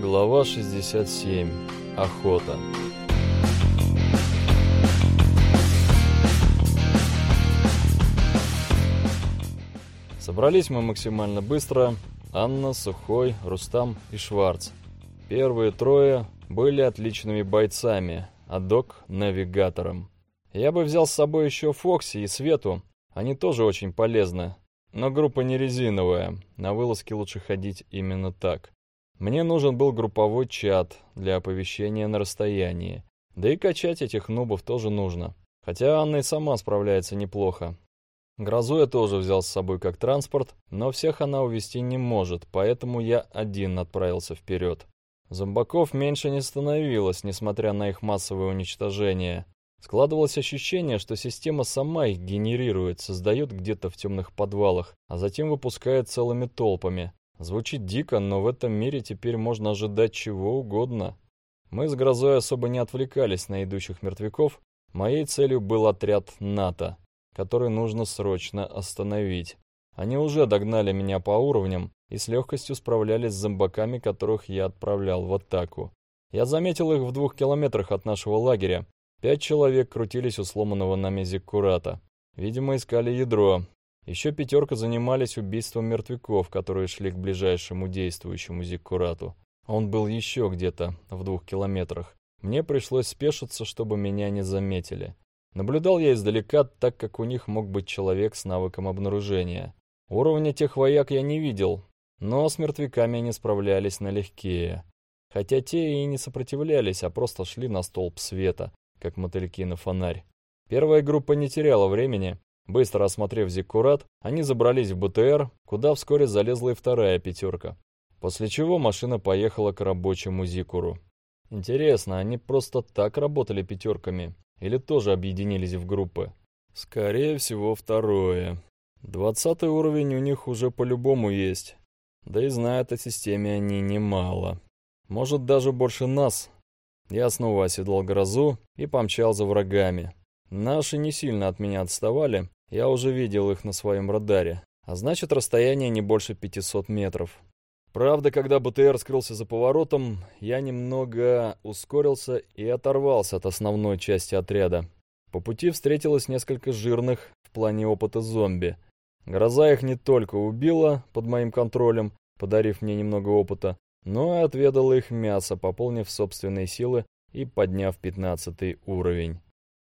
Глава 67. Охота. Собрались мы максимально быстро. Анна, Сухой, Рустам и Шварц. Первые трое были отличными бойцами, а док — навигатором. Я бы взял с собой еще Фокси и Свету, они тоже очень полезны. Но группа не резиновая, на вылазки лучше ходить именно так. Мне нужен был групповой чат для оповещения на расстоянии. Да и качать этих нубов тоже нужно. Хотя Анна и сама справляется неплохо. Грозу я тоже взял с собой как транспорт, но всех она увести не может, поэтому я один отправился вперед. Зомбаков меньше не становилось, несмотря на их массовое уничтожение. Складывалось ощущение, что система сама их генерирует, создает где-то в темных подвалах, а затем выпускает целыми толпами. Звучит дико, но в этом мире теперь можно ожидать чего угодно. Мы с Грозой особо не отвлекались на идущих мертвяков. Моей целью был отряд НАТО, который нужно срочно остановить. Они уже догнали меня по уровням и с легкостью справлялись с зомбаками, которых я отправлял в атаку. Я заметил их в двух километрах от нашего лагеря. Пять человек крутились у сломанного нами зиккурата. Видимо, искали ядро, еще пятерка занимались убийством мертвяков, которые шли к ближайшему действующему зиккурату. Он был еще где-то в двух километрах. Мне пришлось спешиться, чтобы меня не заметили. Наблюдал я издалека, так как у них мог быть человек с навыком обнаружения. Уровня тех вояк я не видел, но с мертвяками они справлялись налегкие. Хотя те и не сопротивлялись, а просто шли на столб света, как мотыльки на фонарь. Первая группа не теряла времени, Быстро осмотрев Зиккурат, они забрались в БТР, куда вскоре залезла и вторая пятерка. После чего машина поехала к рабочему Зикуру. Интересно, они просто так работали пятерками? Или тоже объединились в группы? Скорее всего, второе. Двадцатый уровень у них уже по-любому есть. Да и знают о системе они немало. Может, даже больше нас. Я снова оседлал грозу и помчал за врагами. Наши не сильно от меня отставали, я уже видел их на своем радаре, а значит расстояние не больше 500 метров. Правда, когда БТР скрылся за поворотом, я немного ускорился и оторвался от основной части отряда. По пути встретилось несколько жирных в плане опыта зомби. Гроза их не только убила под моим контролем, подарив мне немного опыта, но и отведала их мясо, пополнив собственные силы и подняв 15 уровень.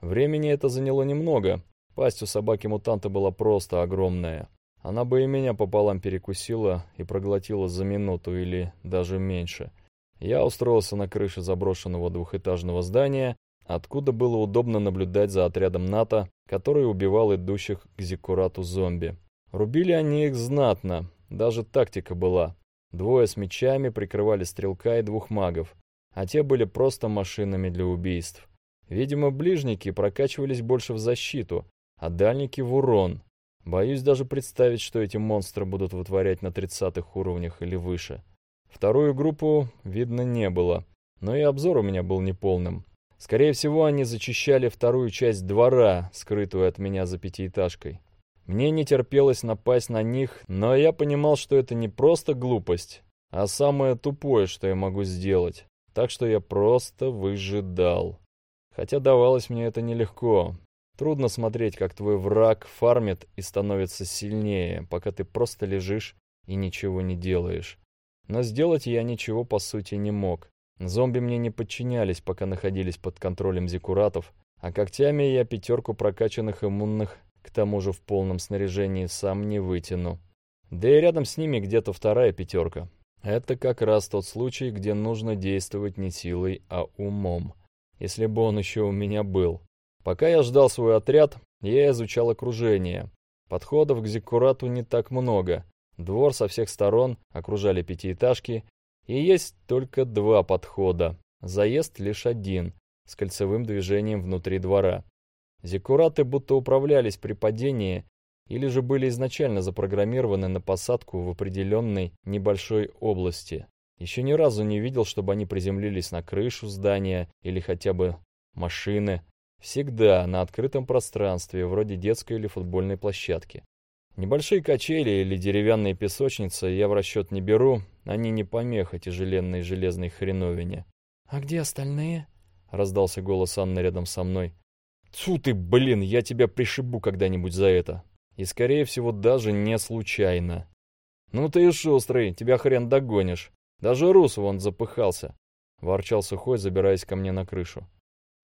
Времени это заняло немного. Пасть у собаки-мутанта была просто огромная. Она бы и меня пополам перекусила и проглотила за минуту или даже меньше. Я устроился на крыше заброшенного двухэтажного здания, откуда было удобно наблюдать за отрядом НАТО, который убивал идущих к Зиккурату зомби. Рубили они их знатно, даже тактика была. Двое с мечами прикрывали стрелка и двух магов, а те были просто машинами для убийств. Видимо, ближники прокачивались больше в защиту, а дальники в урон. Боюсь даже представить, что эти монстры будут вытворять на 30 уровнях или выше. Вторую группу видно не было, но и обзор у меня был неполным. Скорее всего, они зачищали вторую часть двора, скрытую от меня за пятиэтажкой. Мне не терпелось напасть на них, но я понимал, что это не просто глупость, а самое тупое, что я могу сделать. Так что я просто выжидал. Хотя давалось мне это нелегко. Трудно смотреть, как твой враг фармит и становится сильнее, пока ты просто лежишь и ничего не делаешь. Но сделать я ничего по сути не мог. Зомби мне не подчинялись, пока находились под контролем зиккуратов, а когтями я пятерку прокачанных иммунных, к тому же в полном снаряжении, сам не вытяну. Да и рядом с ними где-то вторая пятерка. Это как раз тот случай, где нужно действовать не силой, а умом если бы он еще у меня был. Пока я ждал свой отряд, я изучал окружение. Подходов к Зиккурату не так много. Двор со всех сторон окружали пятиэтажки, и есть только два подхода. Заезд лишь один, с кольцевым движением внутри двора. Зиккураты будто управлялись при падении или же были изначально запрограммированы на посадку в определенной небольшой области. Еще ни разу не видел, чтобы они приземлились на крышу здания или хотя бы машины. Всегда на открытом пространстве, вроде детской или футбольной площадки. Небольшие качели или деревянные песочницы я в расчет не беру, они не помеха тяжеленной железной хреновине. «А где остальные?» — раздался голос Анны рядом со мной. «Тьфу ты, блин, я тебя пришибу когда-нибудь за это. И, скорее всего, даже не случайно». «Ну ты и шустрый, тебя хрен догонишь. Даже Рус вон запыхался», — ворчал Сухой, забираясь ко мне на крышу.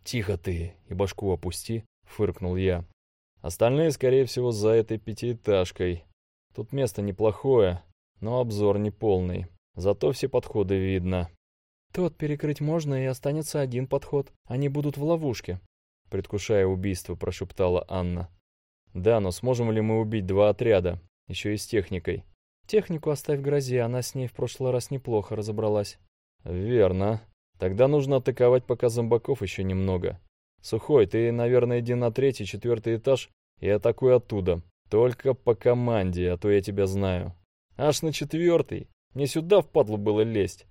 «Тихо ты и башку опусти», — фыркнул я. Остальные, скорее всего, за этой пятиэтажкой. Тут место неплохое, но обзор не полный. Зато все подходы видно. Тот перекрыть можно, и останется один подход. Они будут в ловушке. Предвкушая убийство, прошептала Анна. Да, но сможем ли мы убить два отряда? Еще и с техникой. Технику оставь грозе, она с ней в прошлый раз неплохо разобралась. Верно. Тогда нужно атаковать, пока зомбаков еще немного. «Сухой, ты, наверное, иди на третий, четвертый этаж и атакуй оттуда. Только по команде, а то я тебя знаю. Аж на четвертый. Мне сюда впадло было лезть.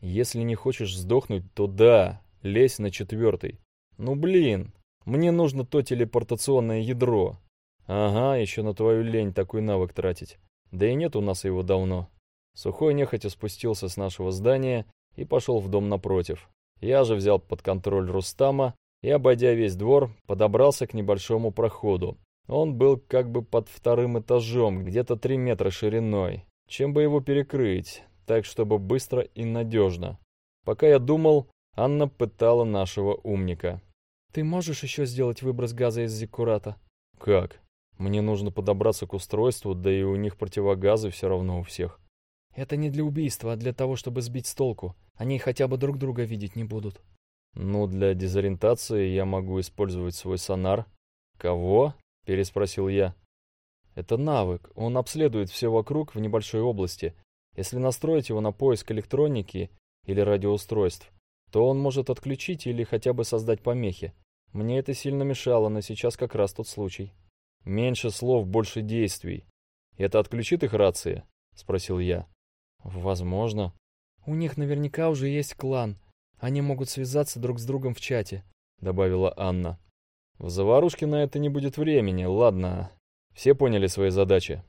Если не хочешь сдохнуть, то да, лезь на четвертый. Ну блин, мне нужно то телепортационное ядро. Ага, еще на твою лень такой навык тратить. Да и нет у нас его давно. Сухой нехотя спустился с нашего здания и пошел в дом напротив. Я же взял под контроль Рустама и, обойдя весь двор, подобрался к небольшому проходу. Он был как бы под вторым этажом, где-то три метра шириной. Чем бы его перекрыть, так чтобы быстро и надежно? Пока я думал, Анна пытала нашего умника. «Ты можешь еще сделать выброс газа из зиккурата?» «Как? Мне нужно подобраться к устройству, да и у них противогазы все равно у всех». «Это не для убийства, а для того, чтобы сбить с толку. Они хотя бы друг друга видеть не будут». «Ну, для дезориентации я могу использовать свой сонар». «Кого?» — переспросил я. «Это навык. Он обследует все вокруг в небольшой области. Если настроить его на поиск электроники или радиоустройств, то он может отключить или хотя бы создать помехи. Мне это сильно мешало, но сейчас как раз тот случай». «Меньше слов, больше действий. Это отключит их рации?» — спросил я. «Возможно». «У них наверняка уже есть клан», они могут связаться друг с другом в чате», — добавила Анна. «В заварушке на это не будет времени, ладно. Все поняли свои задачи».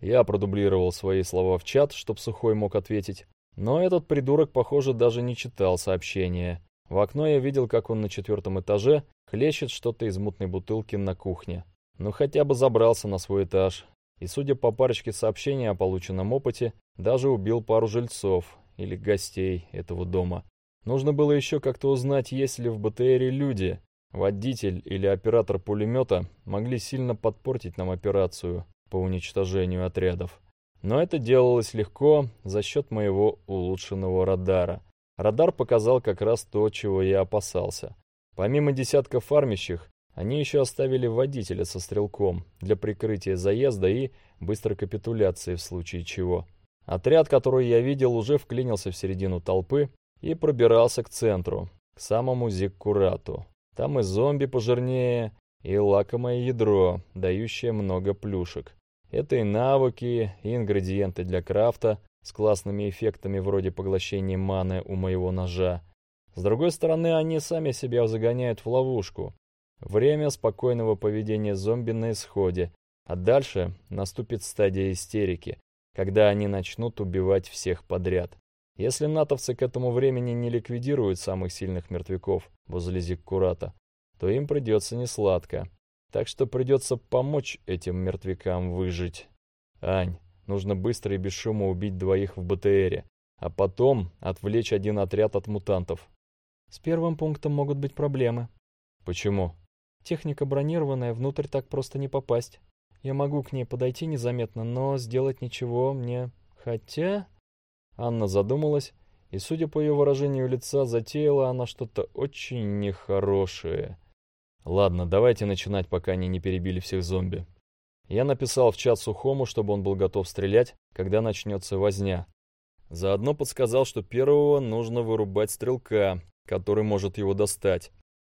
Я продублировал свои слова в чат, чтоб Сухой мог ответить. Но этот придурок, похоже, даже не читал сообщение. В окно я видел, как он на четвертом этаже хлещет что-то из мутной бутылки на кухне. Ну хотя бы забрался на свой этаж. И судя по парочке сообщений о полученном опыте, даже убил пару жильцов или гостей этого дома. Нужно было еще как-то узнать, есть ли в БТРе люди. Водитель или оператор пулемета могли сильно подпортить нам операцию по уничтожению отрядов. Но это делалось легко за счет моего улучшенного радара. Радар показал как раз то, чего я опасался. Помимо десятка фармящих, они еще оставили водителя со стрелком для прикрытия заезда и быстрой капитуляции в случае чего. Отряд, который я видел, уже вклинился в середину толпы и пробирался к центру, к самому Зиккурату. Там и зомби пожирнее, и лакомое ядро, дающее много плюшек. Это и навыки, и ингредиенты для крафта с классными эффектами вроде поглощения маны у моего ножа. С другой стороны, они сами себя загоняют в ловушку. Время спокойного поведения зомби на исходе, а дальше наступит стадия истерики, когда они начнут убивать всех подряд. Если натовцы к этому времени не ликвидируют самых сильных мертвяков возле Зиккурата, то им придется несладко. Так что придется помочь этим мертвякам выжить. Ань, нужно быстро и без шума убить двоих в БТРе, а потом отвлечь один отряд от мутантов. С первым пунктом могут быть проблемы. Почему? Техника бронированная, внутрь так просто не попасть. Я могу к ней подойти незаметно, но сделать ничего мне... Хотя... Анна задумалась, и, судя по ее выражению лица, затеяла она что-то очень нехорошее. Ладно, давайте начинать, пока они не перебили всех зомби. Я написал в чат Сухому, чтобы он был готов стрелять, когда начнется возня. Заодно подсказал, что первого нужно вырубать стрелка, который может его достать.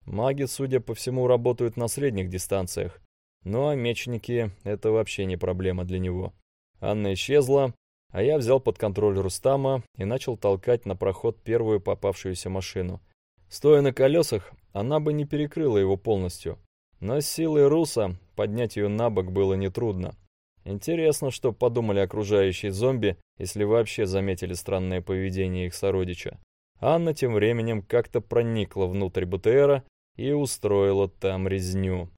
Маги, судя по всему, работают на средних дистанциях. Ну а мечники — это вообще не проблема для него. Анна исчезла, а я взял под контроль Рустама и начал толкать на проход первую попавшуюся машину. Стоя на колесах, она бы не перекрыла его полностью. Но с силой Руса поднять ее на бок было нетрудно. Интересно, что подумали окружающие зомби, если вообще заметили странное поведение их сородича. Анна тем временем как-то проникла внутрь БТРа и устроила там резню.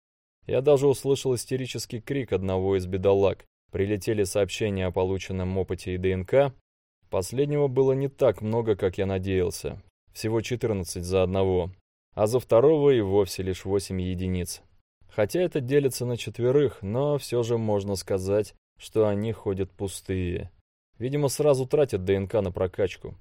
Я даже услышал истерический крик одного из бедолаг. Прилетели сообщения о полученном опыте и ДНК. Последнего было не так много, как я надеялся. Всего 14 за одного. А за второго и вовсе лишь 8 единиц. Хотя это делится на четверых, но все же можно сказать, что они ходят пустые. Видимо, сразу тратят ДНК на прокачку.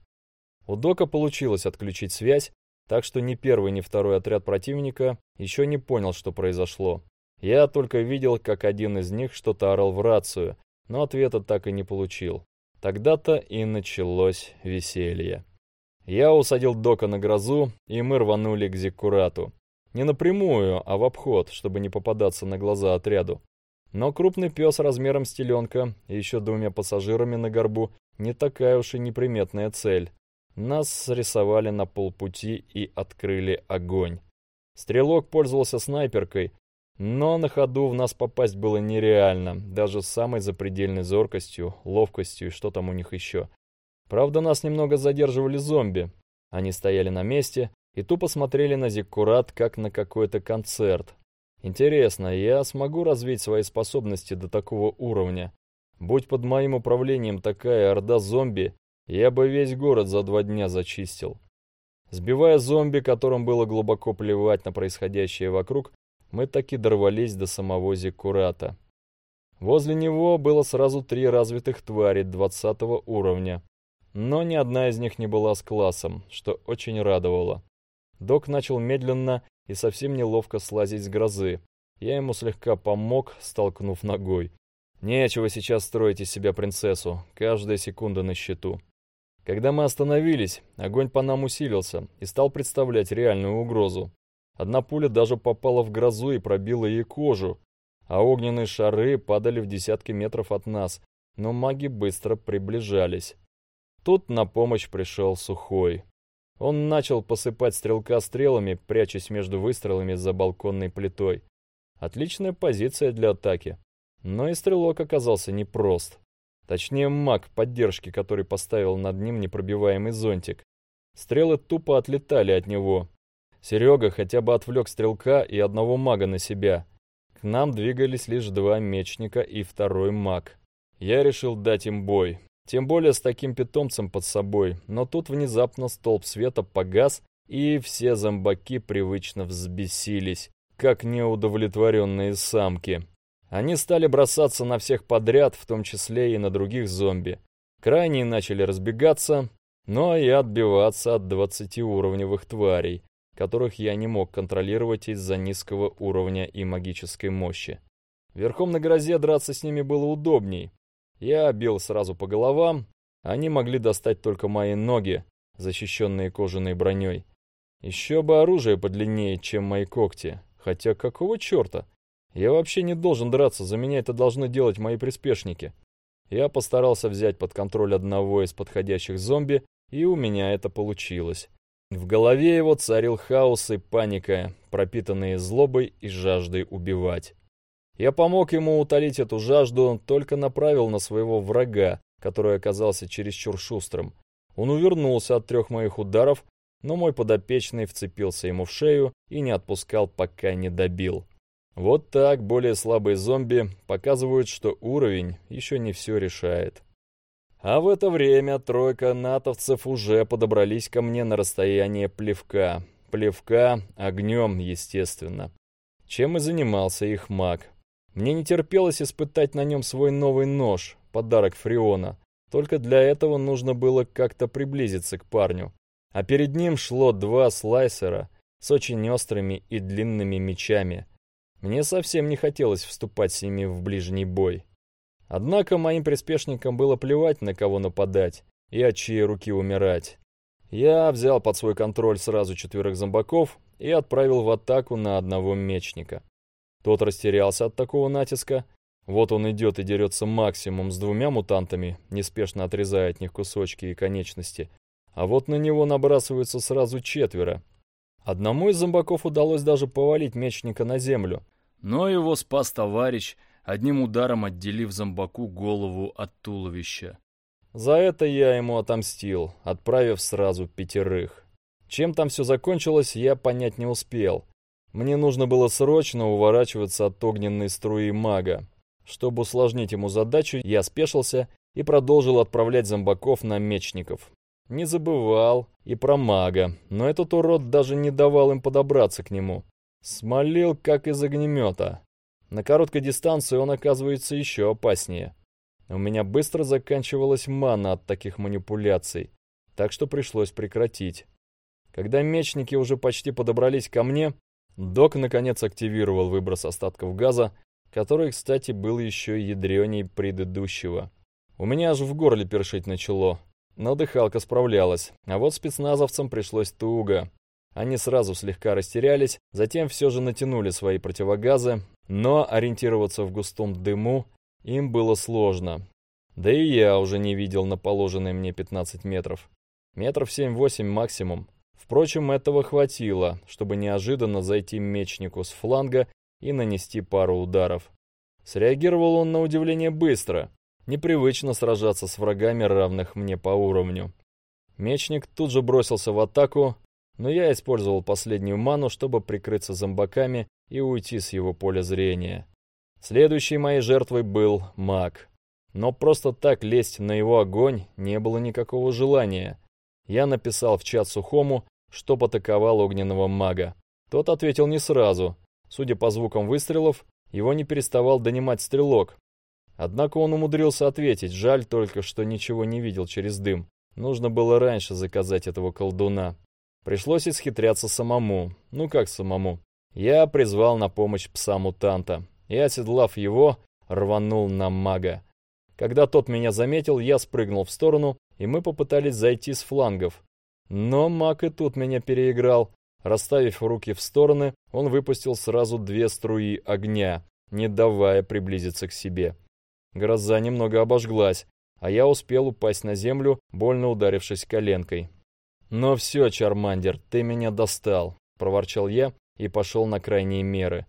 У Дока получилось отключить связь, так что ни первый, ни второй отряд противника еще не понял, что произошло. Я только видел, как один из них что-то орал в рацию, но ответа так и не получил. Тогда-то и началось веселье. Я усадил Дока на грозу, и мы рванули к Зиккурату. Не напрямую, а в обход, чтобы не попадаться на глаза отряду. Но крупный пес размером с теленка и еще двумя пассажирами на горбу не такая уж и неприметная цель. Нас срисовали на полпути и открыли огонь. Стрелок пользовался снайперкой, но на ходу в нас попасть было нереально, даже с самой запредельной зоркостью, ловкостью и что там у них еще. Правда, нас немного задерживали зомби. Они стояли на месте и тупо смотрели на Зиккурат, как на какой-то концерт. Интересно, я смогу развить свои способности до такого уровня? Будь под моим управлением такая орда зомби, я бы весь город за два дня зачистил. Сбивая зомби, которым было глубоко плевать на происходящее вокруг, мы таки дорвались до самого Зиккурата. Возле него было сразу три развитых твари 20 уровня, но ни одна из них не была с классом, что очень радовало. Док начал медленно и совсем неловко слазить с грозы. Я ему слегка помог, столкнув ногой. Нечего сейчас строить из себя принцессу, каждая секунда на счету. Когда мы остановились, огонь по нам усилился и стал представлять реальную угрозу. Одна пуля даже попала в грозу и пробила ей кожу, а огненные шары падали в десятки метров от нас, но маги быстро приближались. Тут на помощь пришел Сухой. Он начал посыпать стрелка стрелами, прячась между выстрелами за балконной плитой. Отличная позиция для атаки. Но и стрелок оказался непрост. Точнее, маг поддержки, который поставил над ним непробиваемый зонтик. Стрелы тупо отлетали от него, Серега хотя бы отвлек стрелка и одного мага на себя. К нам двигались лишь два мечника и второй маг. Я решил дать им бой. Тем более с таким питомцем под собой. Но тут внезапно столб света погас, и все зомбаки привычно взбесились, как неудовлетворенные самки. Они стали бросаться на всех подряд, в том числе и на других зомби. Крайние начали разбегаться, но и отбиваться от двадцатиуровневых тварей которых я не мог контролировать из-за низкого уровня и магической мощи. Верхом на грозе драться с ними было удобней. Я бил сразу по головам, они могли достать только мои ноги, защищенные кожаной броней. Еще бы оружие подлиннее, чем мои когти. Хотя какого черта? Я вообще не должен драться, за меня это должны делать мои приспешники. Я постарался взять под контроль одного из подходящих зомби, и у меня это получилось. В голове его царил хаос и паника, пропитанные злобой и жаждой убивать. Я помог ему утолить эту жажду, только направил на своего врага, который оказался чересчур шустрым. Он увернулся от трех моих ударов, но мой подопечный вцепился ему в шею и не отпускал, пока не добил. Вот так более слабые зомби показывают, что уровень еще не все решает. А в это время тройка натовцев уже подобрались ко мне на расстояние плевка. Плевка огнем, естественно. Чем и занимался их маг. Мне не терпелось испытать на нем свой новый нож, подарок Фриона. Только для этого нужно было как-то приблизиться к парню. А перед ним шло два слайсера с очень острыми и длинными мечами. Мне совсем не хотелось вступать с ними в ближний бой. Однако моим приспешникам было плевать, на кого нападать и от чьей руки умирать. Я взял под свой контроль сразу четверых зомбаков и отправил в атаку на одного мечника. Тот растерялся от такого натиска. Вот он идет и дерется максимум с двумя мутантами, неспешно отрезая от них кусочки и конечности. А вот на него набрасываются сразу четверо. Одному из зомбаков удалось даже повалить мечника на землю. Но его спас товарищ, одним ударом отделив зомбаку голову от туловища. За это я ему отомстил, отправив сразу пятерых. Чем там все закончилось, я понять не успел. Мне нужно было срочно уворачиваться от огненной струи мага. Чтобы усложнить ему задачу, я спешился и продолжил отправлять зомбаков на мечников. Не забывал и про мага, но этот урод даже не давал им подобраться к нему. Смолил, как из огнемета. На короткой дистанции он оказывается еще опаснее. У меня быстро заканчивалась мана от таких манипуляций, так что пришлось прекратить. Когда мечники уже почти подобрались ко мне, док наконец активировал выброс остатков газа, который, кстати, был еще ядреней предыдущего. У меня аж в горле першить начало, но дыхалка справлялась, а вот спецназовцам пришлось туго. Они сразу слегка растерялись, затем все же натянули свои противогазы, но ориентироваться в густом дыму им было сложно. Да и я уже не видел на положенные мне 15 метров. Метров 7-8 максимум. Впрочем, этого хватило, чтобы неожиданно зайти мечнику с фланга и нанести пару ударов. Среагировал он на удивление быстро. Непривычно сражаться с врагами, равных мне по уровню. Мечник тут же бросился в атаку, но я использовал последнюю ману, чтобы прикрыться зомбаками и уйти с его поля зрения. Следующей моей жертвой был маг. Но просто так лезть на его огонь не было никакого желания. Я написал в чат Сухому, что атаковал огненного мага. Тот ответил не сразу. Судя по звукам выстрелов, его не переставал донимать стрелок. Однако он умудрился ответить, жаль только, что ничего не видел через дым. Нужно было раньше заказать этого колдуна. Пришлось исхитряться самому. Ну как самому? Я призвал на помощь пса-мутанта и, оседлав его, рванул на мага. Когда тот меня заметил, я спрыгнул в сторону, и мы попытались зайти с флангов. Но маг и тут меня переиграл. Расставив руки в стороны, он выпустил сразу две струи огня, не давая приблизиться к себе. Гроза немного обожглась, а я успел упасть на землю, больно ударившись коленкой. «Но все, Чармандер, ты меня достал», — проворчал я и пошел на крайние меры.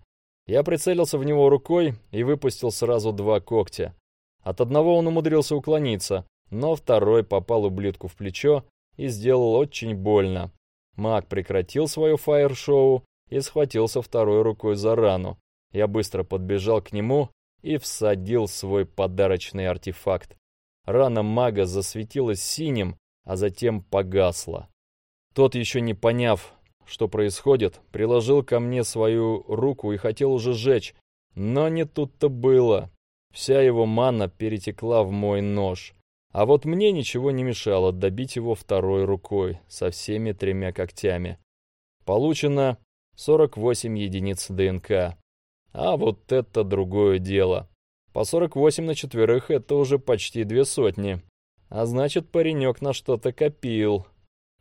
Я прицелился в него рукой и выпустил сразу два когтя. От одного он умудрился уклониться, но второй попал ублюдку в плечо и сделал очень больно. Маг прекратил свое фаер-шоу и схватился второй рукой за рану. Я быстро подбежал к нему и всадил свой подарочный артефакт. Рана мага засветилась синим, а затем погасла. Тот, еще не поняв, что происходит, приложил ко мне свою руку и хотел уже сжечь, но не тут-то было. Вся его мана перетекла в мой нож. А вот мне ничего не мешало добить его второй рукой, со всеми тремя когтями. Получено 48 единиц ДНК. А вот это другое дело. По 48 на четверых это уже почти две сотни. А значит, паренек на что-то копил.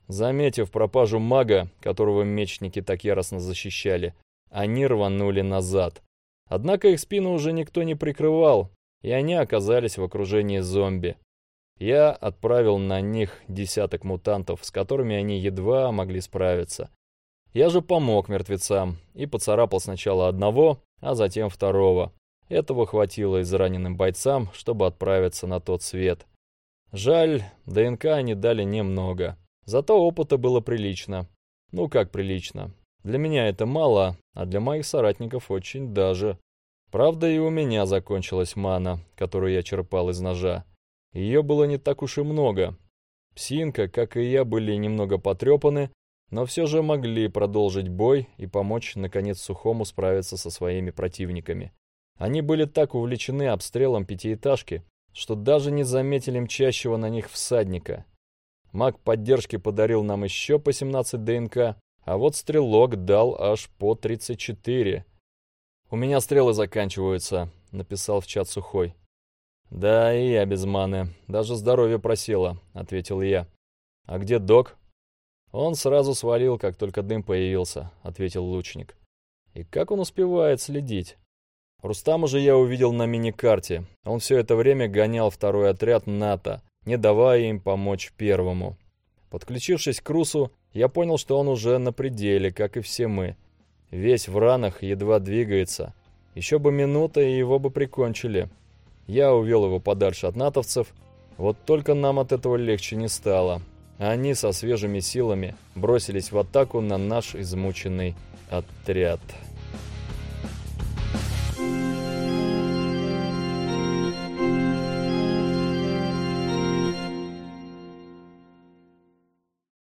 Заметив пропажу мага, которого мечники так яростно защищали, они рванули назад. Однако их спину уже никто не прикрывал, и они оказались в окружении зомби. Я отправил на них десяток мутантов, с которыми они едва могли справиться. Я же помог мертвецам и поцарапал сначала одного, а затем второго. Этого хватило израненным бойцам, чтобы отправиться на тот свет. Жаль, ДНК они дали немного. Зато опыта было прилично. Ну как прилично? Для меня это мало, а для моих соратников очень даже. Правда, и у меня закончилась мана, которую я черпал из ножа. Ее было не так уж и много. Псинка, как и я, были немного потрепаны, но все же могли продолжить бой и помочь, наконец, Сухому справиться со своими противниками. Они были так увлечены обстрелом пятиэтажки, что даже не заметили мчащего на них всадника. Маг поддержки подарил нам еще по 17 ДНК, а вот стрелок дал аж по 34. «У меня стрелы заканчиваются», — написал в чат Сухой. «Да, и я без маны. Даже здоровье просело», — ответил я. «А где док?» «Он сразу свалил, как только дым появился», — ответил лучник. «И как он успевает следить?» Рустама же я увидел на миникарте. Он все это время гонял второй отряд НАТО, не давая им помочь первому. Подключившись к Русу, я понял, что он уже на пределе, как и все мы. Весь в ранах, едва двигается. Еще бы минута, и его бы прикончили. Я увел его подальше от натовцев, вот только нам от этого легче не стало. Они со свежими силами бросились в атаку на наш измученный отряд.